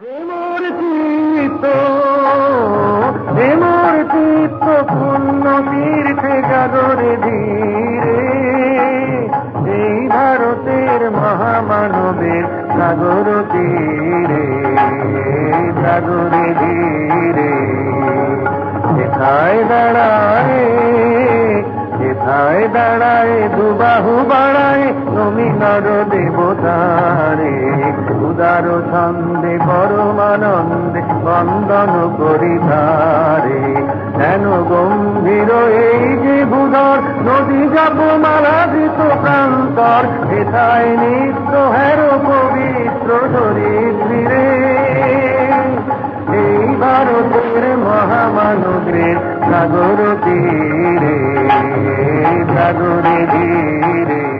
প্রেমর চিত্ত প্রেমর চিত্ত জাগরে ধীরে এই ভারতের মহামানবের সাগর তীরে, সাগরে ধীরে যেথায় দাঁড়ায় দাঁড়ায়, দুবাহু বাড়ায় তুমি নর দেবতারে। উদার ছন্দে, পরমানন্দে, বন্দন করিধারে যেন গম্ভীর এই যে ভূধর, নদী যাব মালাদিত প্রান্তর। যেথায় নিত্য হের পবিত্র ধরিত্রীরে এই ভারতের মহামানবের সাগর তীরে সাগরে ধীরে